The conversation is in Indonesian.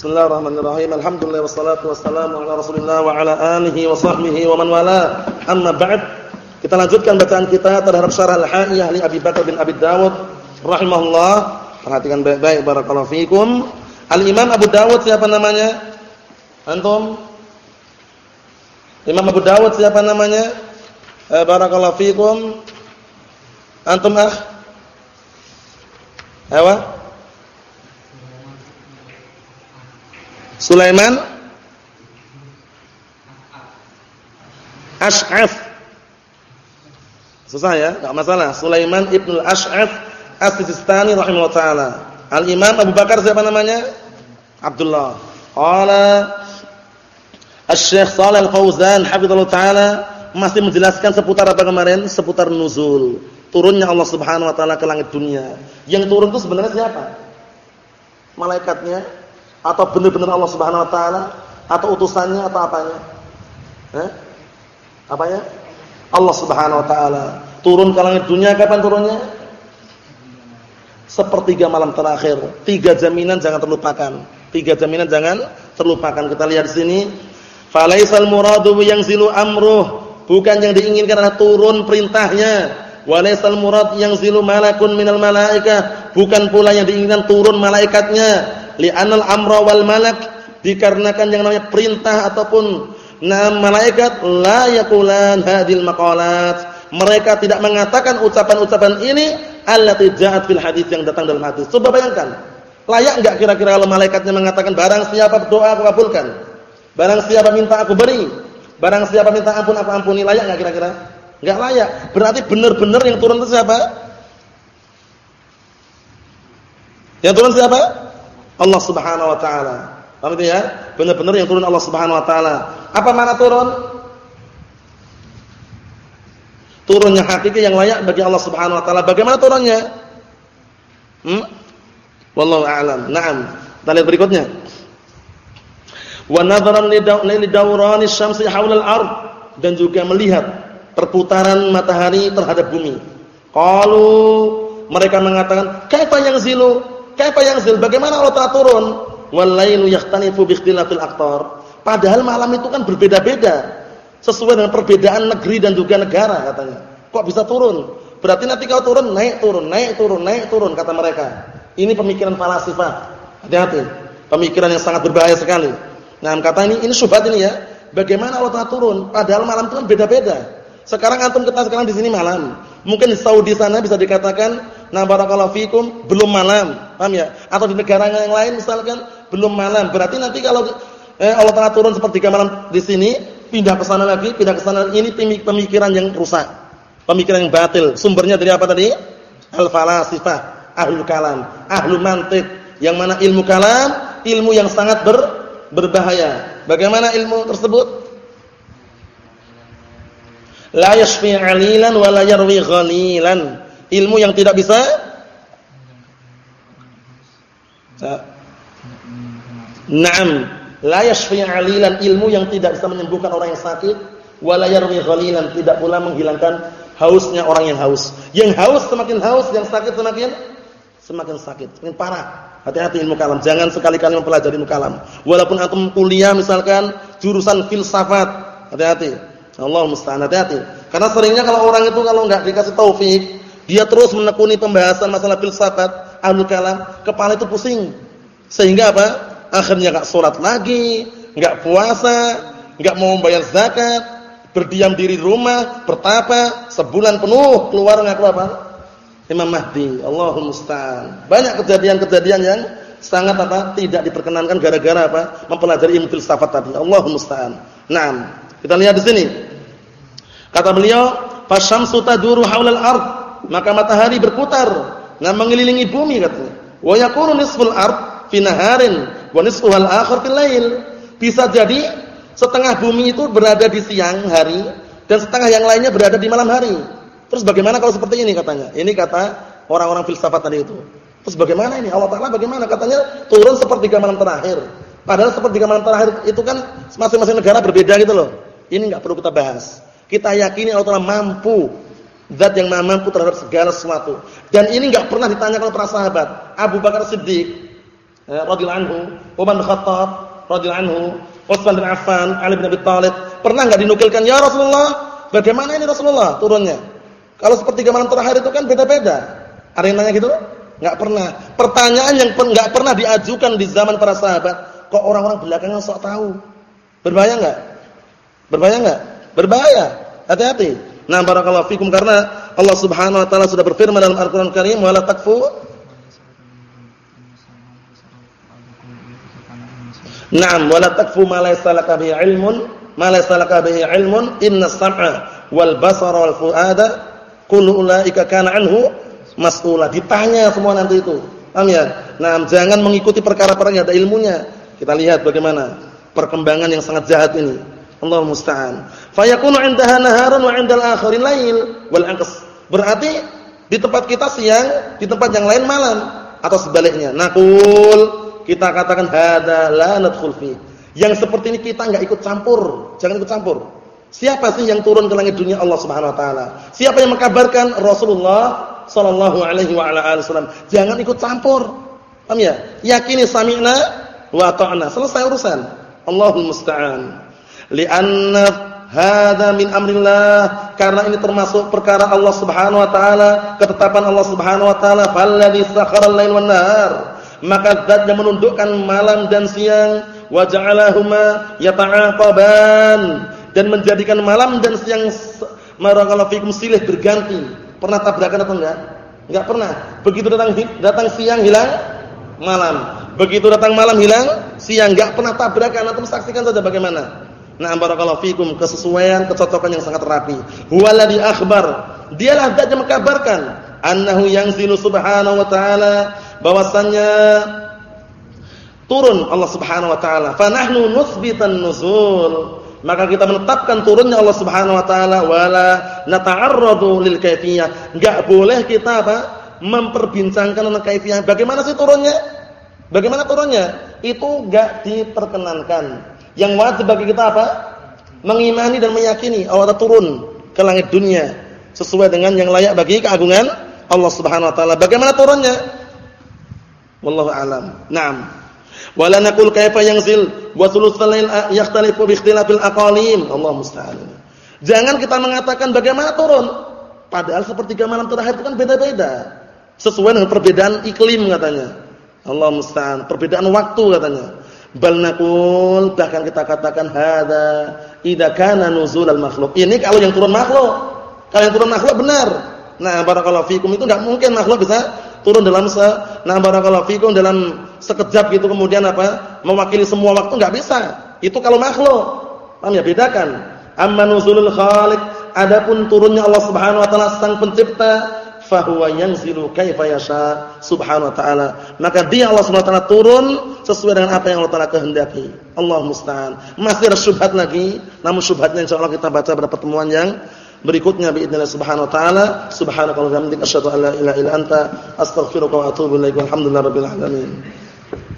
Bismillahirrahmanirrahim. Alhamdulillah wassalatu wassalamu ala Rasulillah wa ala alihi wa sahbihi wa man wala. Amma ba'd. Kita lanjutkan bacaan kita terhadap syarah Al-Ha'iyah li Abi Bakar bin Abi Dawud rahimahullah. Perhatikan baik-baik barakallahu fikum. Al-Imam Abu Dawud siapa namanya? Antum? Imam Abu Dawud siapa namanya? Eh, barakallahu fikum. Antum ah? Apa? Sulaiman Ash'af Susah ya, enggak masalah. Sulaiman Ibnu Ash'af As-Sistani rahimahullah taala. Al-Imam Abu Bakar siapa namanya? Abdullah. Qala Asy-Syaikh Shalal Al-Fauzan hafizallahu taala masih menjelaskan seputar apa kemarin? Seputar nuzul. Turunnya Allah Subhanahu wa taala ke langit dunia. Yang turun itu sebenarnya siapa? Malaikatnya atau benar-benar Allah Subhanahu wa taala atau utusannya atau apanya? Eh? Apanya? Allah Subhanahu wa taala. Turun ke langit dunia kapan turunnya? Sepertiga malam terakhir. Tiga jaminan jangan terlupakan. Tiga jaminan jangan terlupakan. Kita lihat di sini. Falaisal muradu yanzilu amruh. Bukan yang diinginkan adalah turun perintahnya. Walaisal murad yanzilu malakun minal malaikah. Bukan pula yang diinginkan turun malaikatnya li'anal amra wal malak. Dikarenakan yang namanya perintah ataupun nama malaikat la yaqulan hadil maqalat. Mereka tidak mengatakan ucapan-ucapan ini allati ja'at fil hadis yang datang dalam hadis. Coba bayangkan. Layak enggak kira-kira kalau malaikatnya mengatakan barang siapa berdoa aku kabulkan. Barang siapa minta aku beri. Barang siapa minta ampun aku ampuni. Layak enggak kira-kira? Enggak layak. Berarti benar-benar yang turun itu siapa? Yang turun siapa Allah Subhanahu wa taala. Paham itu ya? Benar-benar yang turun Allah Subhanahu wa taala. Apa mana turun? Turunnya hakiki yang layak bagi Allah Subhanahu wa taala. Bagaimana turunnya? Hmm? Wallahu a'lam. Naam. Kita lihat berikutnya. Wa nadharan li dawrani syamsi haula al-ard dan juga melihat perputaran matahari terhadap bumi. Qalu mereka mengatakan, "Kaifa yanzilu?" Kaifa yanzil? Bagaimana Allah Ta'ala turun? Wal lailu yakhtanifu bi aqtar. Padahal malam itu kan berbeda-beda. Sesuai dengan perbedaan negeri dan juga negara katanya. Kok bisa turun? Berarti nanti kalau turun naik turun, naik turun, naik turun kata mereka. Ini pemikiran falasifah. Hati-hati. Pemikiran yang sangat berbahaya sekali. Nah, kata ini ini syubhat ini ya. Bagaimana Allah Ta'ala turun? Padahal malam itu kan beda-beda. Sekarang antum kita sekarang di sini malam. Mungkin di Saudi sana bisa dikatakan Nah barakallahu fikum belum malam, paham ya? Atau di negara yang lain misalkan belum malam. Berarti nanti kalau eh, Allah Taala turun sepertiga malam di sini, pindah ke sana lagi, pindah ke sana. Ini pemikiran yang rusak. Pemikiran yang batil. Sumbernya dari apa tadi? Al-falasifah, ahlul kalam, ahlu mantik. Yang mana ilmu kalam, ilmu yang sangat ber, berbahaya. Bagaimana ilmu tersebut? La yashfi 'alilan wa la yarwi ghalilan ilmu yang tidak bisa Naam, la yashfi 'alilan ilmu yang tidak bisa menyembuhkan orang yang sakit, wala yarwi ghalilan tidak pula menghilangkan hausnya orang yang haus. Yang haus semakin haus, yang sakit semakin semakin sakit, semakin parah. Hati-hati ilmu kalam, jangan sekali-kali mempelajari ilmu kalam. Walaupun antum kuliah misalkan jurusan filsafat, hati-hati. Allah musta'an, hati-hati. Karena seringnya kalau orang itu kalau enggak dikasih taufik, dia terus menekuni pembahasan masalah filsafat, ahlul kalam, kepala itu pusing. Sehingga apa? Akhirnya enggak salat lagi, enggak puasa, enggak mau membayar zakat, berdiam diri di rumah, bertapa sebulan penuh keluar ngaku apa? Imam Mahdi, Allahul musta'an. Banyak kejadian-kejadian yang sangat apa? tidak diperkenankan gara-gara apa? mempelajari ilmu filsafat tadi. Allahul musta'an. Naam. Kita lihat di sini. Kata beliau, "Fasyamsu taduru haulal ard." Maka matahari berputar nah mengelilingi bumi katanya. Wa yakunu nisful ard fi naharin wa nisfuhu al-akhir fil lail. Bisa jadi setengah bumi itu berada di siang hari dan setengah yang lainnya berada di malam hari. Terus bagaimana kalau seperti ini katanya? Ini kata orang-orang filsafat tadi itu. Terus bagaimana ini? Allah taala bagaimana? Katanya turun sepertiga malam terakhir. Padahal sepertiga malam terakhir itu kan masing-masing negara berbeda gitu loh. Ini enggak perlu kita bahas. Kita yakini Allah taala mampu Zat yang maha mampu terhadap segala sesuatu. Dan ini enggak pernah ditanyakan oleh para sahabat. Abu Bakar Siddiq eh, radhiyallahu anhu, Umar bin Khattab radhiyallahu anhu, Utsman bin Affan, Ali bin Abi Thalib, pernah enggak dinukilkan ya Rasulullah? Bagaimana ini Rasulullah turunnya? Kalau seperti malam terakhir itu kan beda-beda. Ada yang nanya gitu? Enggak pernah. Pertanyaan yang enggak pernah diajukan di zaman para sahabat, kok orang-orang belakangan sok tahu. Berbahaya enggak? Berbahaya enggak? Berbahaya. Hati-hati. Nah, barakallahu fikum karena Allah Subhanahu wa taala sudah berfirman dalam Al-Qur'an Karim, "Wala takfu" Naam, wala takfu ma laysa laka bihi ilmun, ma laysa laka bihi ilmun, inna sam'a wal basara wal fuada kullu ulaika kana anhu mas'ula. Ditanya semua nanti itu. Paham ya? Nah, jangan mengikuti perkara-perkara yang ada ilmunya. Kita lihat bagaimana perkembangan yang sangat jahat ini. Allah musta'an. Fayakunu 'indaha wa 'indal akharin lail wal anqas. Berarti di tempat kita siang, di tempat yang lain malam atau sebaliknya. Naqul kita katakan hada la nadkhul fi. Yang seperti ini kita enggak ikut campur, jangan ikut campur. Siapa sih yang turun ke langit dunia Allah Subhanahu wa taala? Siapa yang mengkabarkan Rasulullah sallallahu alaihi wa ala alihi wasallam? Jangan ikut campur. Paham ya? Yakini sami'na wa ta'na. Selesai urusan. Allahul musta'an. Li'anna hadza min amrillah karena ini termasuk perkara Allah Subhanahu wa taala, ketetapan Allah Subhanahu wa taala, falladzi sakhara al-lail wan nahar maka zat yang menundukkan malam dan siang wa ja'alahuma yata'aqaban dan menjadikan malam dan siang marakallahu fikum silih berganti. Pernah tabrakan atau enggak? Enggak pernah. Begitu datang datang siang hilang malam. Begitu datang malam hilang siang, enggak pernah tabrakan. Antum saksikan saja bagaimana. Nah, barakallahu fikum kesesuaian, kecocokan yang sangat rapi. Huwaladzi akhbar. Dialah zat yang mengkabarkan annahu yanzilu subhanahu wa ta'ala bahwasannya turun Allah Subhanahu wa taala. Fa nahnu nuthbitan nuzul. Maka kita menetapkan turunnya Allah Subhanahu wa taala wala nata'arradu lil kaifiyah. Enggak boleh kita apa? memperbincangkan tentang kaifiyah. Bagaimana sih turunnya? Bagaimana turunnya? Itu enggak diperkenankan. Yang wajib bagi kita apa? Mengimani dan meyakini Allah turun ke langit dunia sesuai dengan yang layak bagi keagungan Allah Subhanahu wa taala. Bagaimana turunnya? Wallahu a'lam. Naam. Wala naqul kaifa yanzil wa thulutsal lail yakhtalifu bi ikhtilafil aqalim. Allah musta'an. Jangan kita mengatakan bagaimana turun. Padahal sepertiga malam terakhir itu kan beda-beda. Sesuai dengan perbedaan iklim katanya. Allah musta'an. Perbedaan waktu katanya. Bal naqul bahkan kita katakan hadza idza kana nuzulal makhluk. Ini kalau yang turun makhluk. Kalau yang turun makhluk benar. Nah, barakallahu fikum itu enggak mungkin makhluk bisa turun dalam se nah barakallahu fikum dalam sekejap gitu kemudian apa mewakili semua waktu enggak bisa. Itu kalau makhluk. Paham ya? Bedakan. Amma nuzulul khaliq, adapun turunnya Allah Subhanahu wa taala sang pencipta, fahuwa yanzilu kaifa yasha subhanahu wa ta'ala. Maka dia Allah Subhanahu wa taala turun sesuai dengan apa yang Allah Taala kehendaki. Allah musta'an. Masih ada syubhat lagi, namun syubhatnya insyaallah kita baca pada pertemuan yang berikutnya biidznillah subhanahu wa taala. Subhanakallahumma wa bihamdika asyhadu an la ilaha illa anta astaghfiruka wa atubu ilaik. Walhamdulillahirabbil alamin.